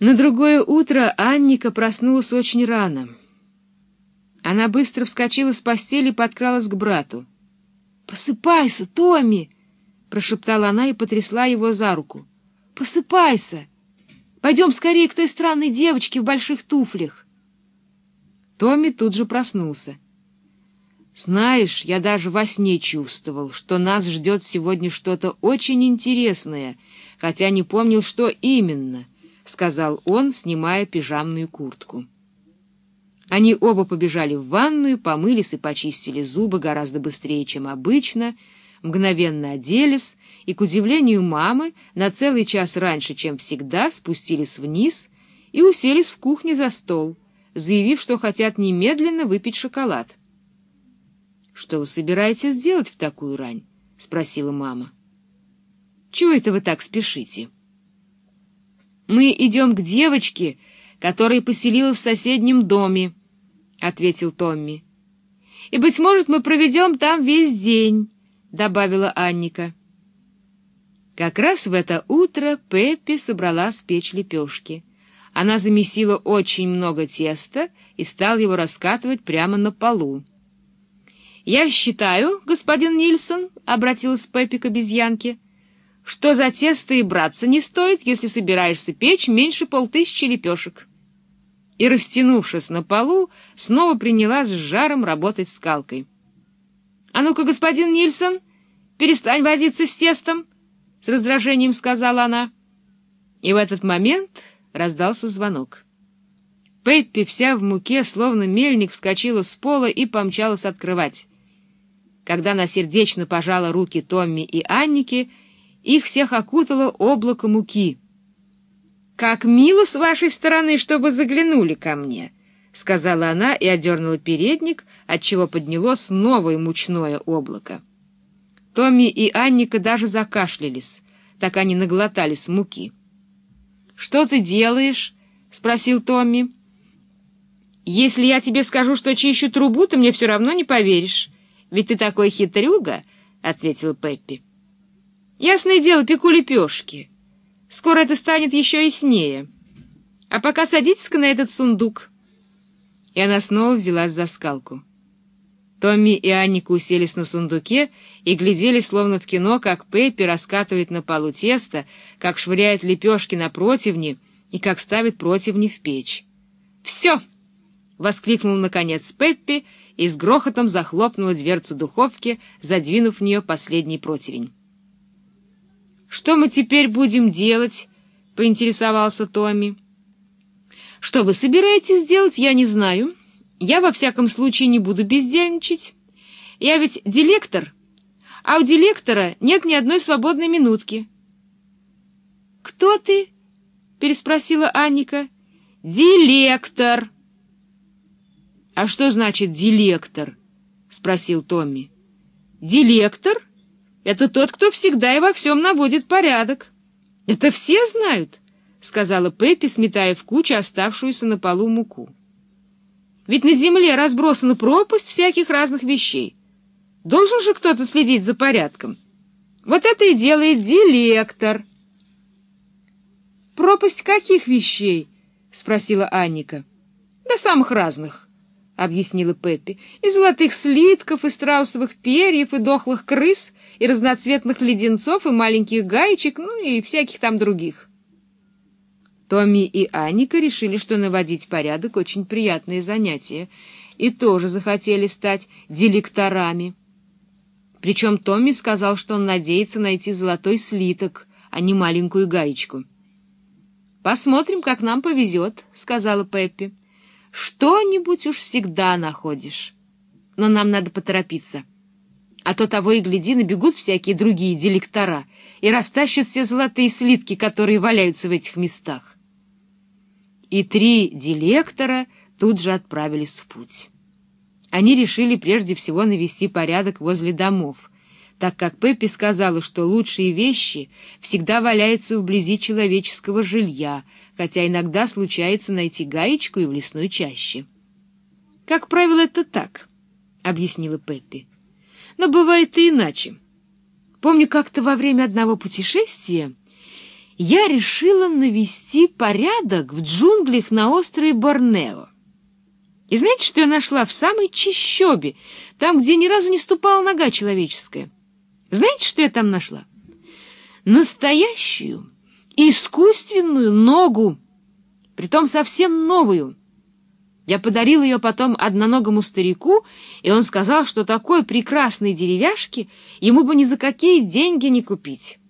На другое утро Анника проснулась очень рано. Она быстро вскочила с постели и подкралась к брату. «Просыпайся, Томми!» — прошептала она и потрясла его за руку. «Просыпайся! Пойдем скорее к той странной девочке в больших туфлях!» Томми тут же проснулся. «Знаешь, я даже во сне чувствовал, что нас ждет сегодня что-то очень интересное, хотя не помнил, что именно», — сказал он, снимая пижамную куртку. Они оба побежали в ванную, помылись и почистили зубы гораздо быстрее, чем обычно, мгновенно оделись и, к удивлению мамы, на целый час раньше, чем всегда, спустились вниз и уселись в кухне за стол, заявив, что хотят немедленно выпить шоколад. «Что вы собираетесь делать в такую рань?» — спросила мама. «Чего это вы так спешите?» «Мы идем к девочке, которая поселилась в соседнем доме», — ответил Томми. «И, быть может, мы проведем там весь день», — добавила Анника. Как раз в это утро Пеппи собрала спечь лепешки. Она замесила очень много теста и стала его раскатывать прямо на полу. «Я считаю, господин Нильсон, — обратилась Пеппи к обезьянке, — что за тесто и браться не стоит, если собираешься печь меньше полтысячи лепешек». И, растянувшись на полу, снова принялась с жаром работать скалкой. «А ну-ка, господин Нильсон, перестань возиться с тестом!» — с раздражением сказала она. И в этот момент раздался звонок. Пеппи, вся в муке, словно мельник, вскочила с пола и помчалась открывать. Когда она сердечно пожала руки Томми и Аннике, их всех окутало облако муки. «Как мило с вашей стороны, чтобы заглянули ко мне!» — сказала она и одернула передник, отчего поднялось новое мучное облако. Томми и Анника даже закашлялись, так они наглотались муки. «Что ты делаешь?» — спросил Томми. «Если я тебе скажу, что чищу трубу, ты мне все равно не поверишь». Ведь ты такой хитрюга, — ответил Пеппи. — Ясное дело, пеку лепешки. Скоро это станет еще яснее. А пока садитесь-ка на этот сундук. И она снова взялась за скалку. Томми и Анника уселись на сундуке и глядели, словно в кино, как Пеппи раскатывает на полу тесто, как швыряет лепешки на противни и как ставит противни в печь. «Все!» — воскликнул, наконец, Пеппи — и с грохотом захлопнула дверцу духовки, задвинув в нее последний противень. «Что мы теперь будем делать?» — поинтересовался Томми. «Что вы собираетесь делать, я не знаю. Я, во всяком случае, не буду бездельничать. Я ведь дилектор, а у дилектора нет ни одной свободной минутки». «Кто ты?» — переспросила Анника. «Дилектор!» «А что значит «дилектор»?» — спросил Томми. «Дилектор — это тот, кто всегда и во всем наводит порядок. Это все знают», — сказала Пеппи, сметая в кучу оставшуюся на полу муку. «Ведь на земле разбросана пропасть всяких разных вещей. Должен же кто-то следить за порядком. Вот это и делает дилектор». «Пропасть каких вещей?» — спросила Анника. «Да самых разных» объяснила Пеппи, — и золотых слитков, и страусовых перьев, и дохлых крыс, и разноцветных леденцов, и маленьких гаечек, ну и всяких там других. Томми и Аника решили, что наводить порядок — очень приятное занятие, и тоже захотели стать дилекторами. Причем Томми сказал, что он надеется найти золотой слиток, а не маленькую гаечку. «Посмотрим, как нам повезет», — сказала Пеппи. Что-нибудь уж всегда находишь. Но нам надо поторопиться. А то того и гляди, набегут всякие другие дилектора и растащат все золотые слитки, которые валяются в этих местах. И три дилектора тут же отправились в путь. Они решили прежде всего навести порядок возле домов, так как Пеппи сказала, что лучшие вещи всегда валяются вблизи человеческого жилья — хотя иногда случается найти гаечку и в лесной чаще. «Как правило, это так», — объяснила Пеппи. «Но бывает и иначе. Помню, как-то во время одного путешествия я решила навести порядок в джунглях на острове Борнео. И знаете, что я нашла в самой чищобе, там, где ни разу не ступала нога человеческая? Знаете, что я там нашла? Настоящую, искусственную ногу, притом совсем новую. Я подарил ее потом одноногому старику, и он сказал, что такой прекрасной деревяшки ему бы ни за какие деньги не купить.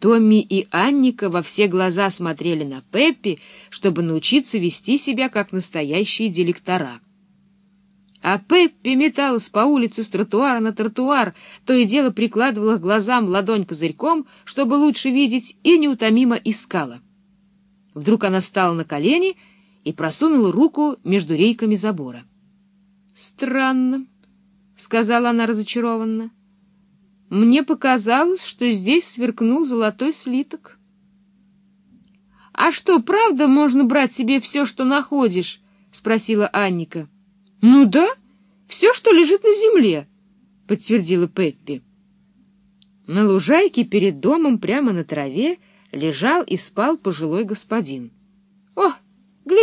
Томми и Анника во все глаза смотрели на Пеппи, чтобы научиться вести себя как настоящие дилектора. А Пеппи металась по улице с тротуара на тротуар, то и дело прикладывала к глазам ладонь козырьком, чтобы лучше видеть, и неутомимо искала. Вдруг она стала на колени и просунула руку между рейками забора. — Странно, — сказала она разочарованно. Мне показалось, что здесь сверкнул золотой слиток. — А что, правда можно брать себе все, что находишь? — спросила Анника. — Ну да, все, что лежит на земле, — подтвердила Пеппи. На лужайке перед домом прямо на траве лежал и спал пожилой господин. —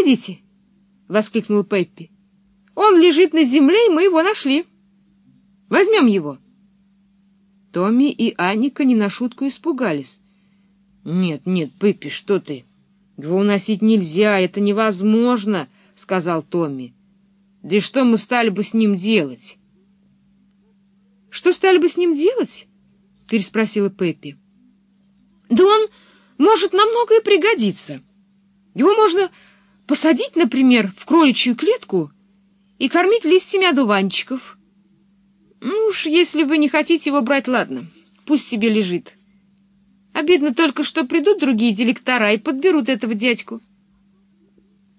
глядите! — воскликнул Пеппи. — Он лежит на земле, и мы его нашли. Возьмем его. — Томми и Анника не на шутку испугались. — Нет, нет, Пеппи, что ты? Его уносить нельзя, это невозможно, — сказал Томми. — Да и что мы стали бы с ним делать? — Что стали бы с ним делать? — переспросила Пеппи. — Да он может на многое пригодиться. Его можно посадить, например, в кроличью клетку и кормить листьями одуванчиков — ну уж, если вы не хотите его брать, ладно, пусть себе лежит. Обидно только, что придут другие директора и подберут этого дядьку.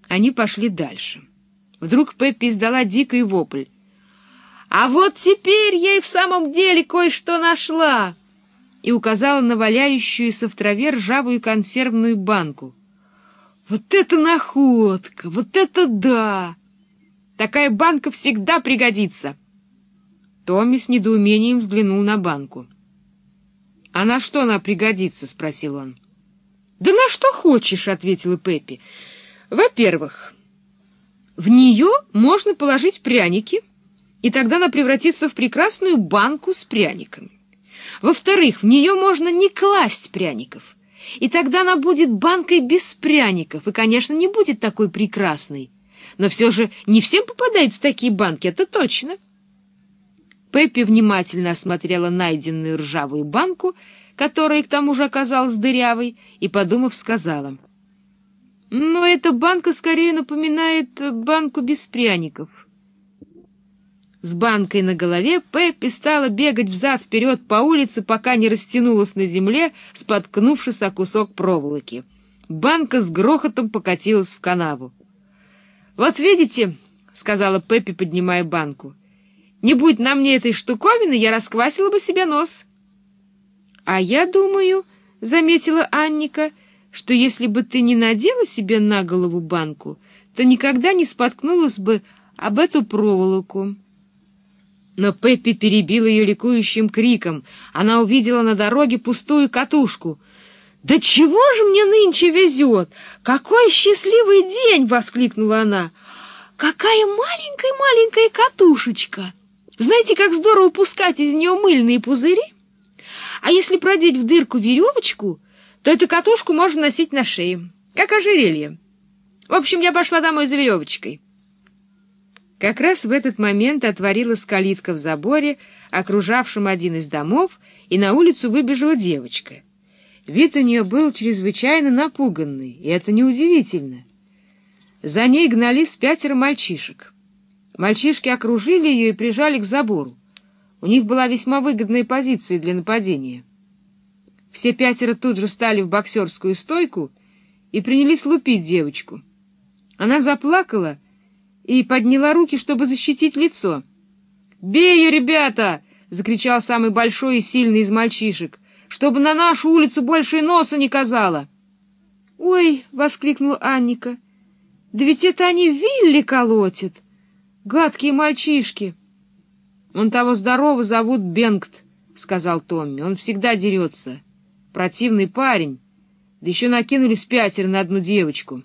Они пошли дальше. Вдруг Пеппи издала дикий вопль. «А вот теперь я и в самом деле кое-что нашла!» и указала на валяющуюся в траве ржавую консервную банку. «Вот это находка! Вот это да! Такая банка всегда пригодится!» Томми с недоумением взглянул на банку. — А на что она пригодится? — спросил он. — Да на что хочешь, — ответила Пеппи. — Во-первых, в нее можно положить пряники, и тогда она превратится в прекрасную банку с пряниками. Во-вторых, в нее можно не класть пряников, и тогда она будет банкой без пряников, и, конечно, не будет такой прекрасной. Но все же не всем попадаются такие банки, это точно. — Пеппи внимательно осмотрела найденную ржавую банку, которая к тому же оказалась дырявой, и, подумав, сказала. «Но «Ну, эта банка скорее напоминает банку без пряников». С банкой на голове Пеппи стала бегать взад-вперед по улице, пока не растянулась на земле, споткнувшись о кусок проволоки. Банка с грохотом покатилась в канаву. «Вот видите», — сказала Пеппи, поднимая банку, — не будь на мне этой штуковины, я расквасила бы себе нос. — А я думаю, — заметила Анника, — что если бы ты не надела себе на голову банку, то никогда не споткнулась бы об эту проволоку. Но Пеппи перебила ее ликующим криком. Она увидела на дороге пустую катушку. «Да чего же мне нынче везет? Какой счастливый день!» — воскликнула она. «Какая маленькая-маленькая катушечка!» Знаете, как здорово пускать из нее мыльные пузыри? А если продеть в дырку веревочку, то эту катушку можно носить на шее, как ожерелье. В общем, я пошла домой за веревочкой. Как раз в этот момент отворилась калитка в заборе, окружавшем один из домов, и на улицу выбежала девочка. Вид у нее был чрезвычайно напуганный, и это неудивительно. За ней гнались пятеро мальчишек. Мальчишки окружили ее и прижали к забору. У них была весьма выгодная позиция для нападения. Все пятеро тут же стали в боксерскую стойку и принялись лупить девочку. Она заплакала и подняла руки, чтобы защитить лицо. «Бей ее, ребята!» — закричал самый большой и сильный из мальчишек. «Чтобы на нашу улицу больше и носа не казало!» «Ой!» — воскликнула Анника. «Да ведь это они Вилли колотят!» Гадкие мальчишки! — Он того здорово зовут Бенгт, — сказал Томми. — Он всегда дерется. Противный парень. Да еще накинулись пятеро на одну девочку.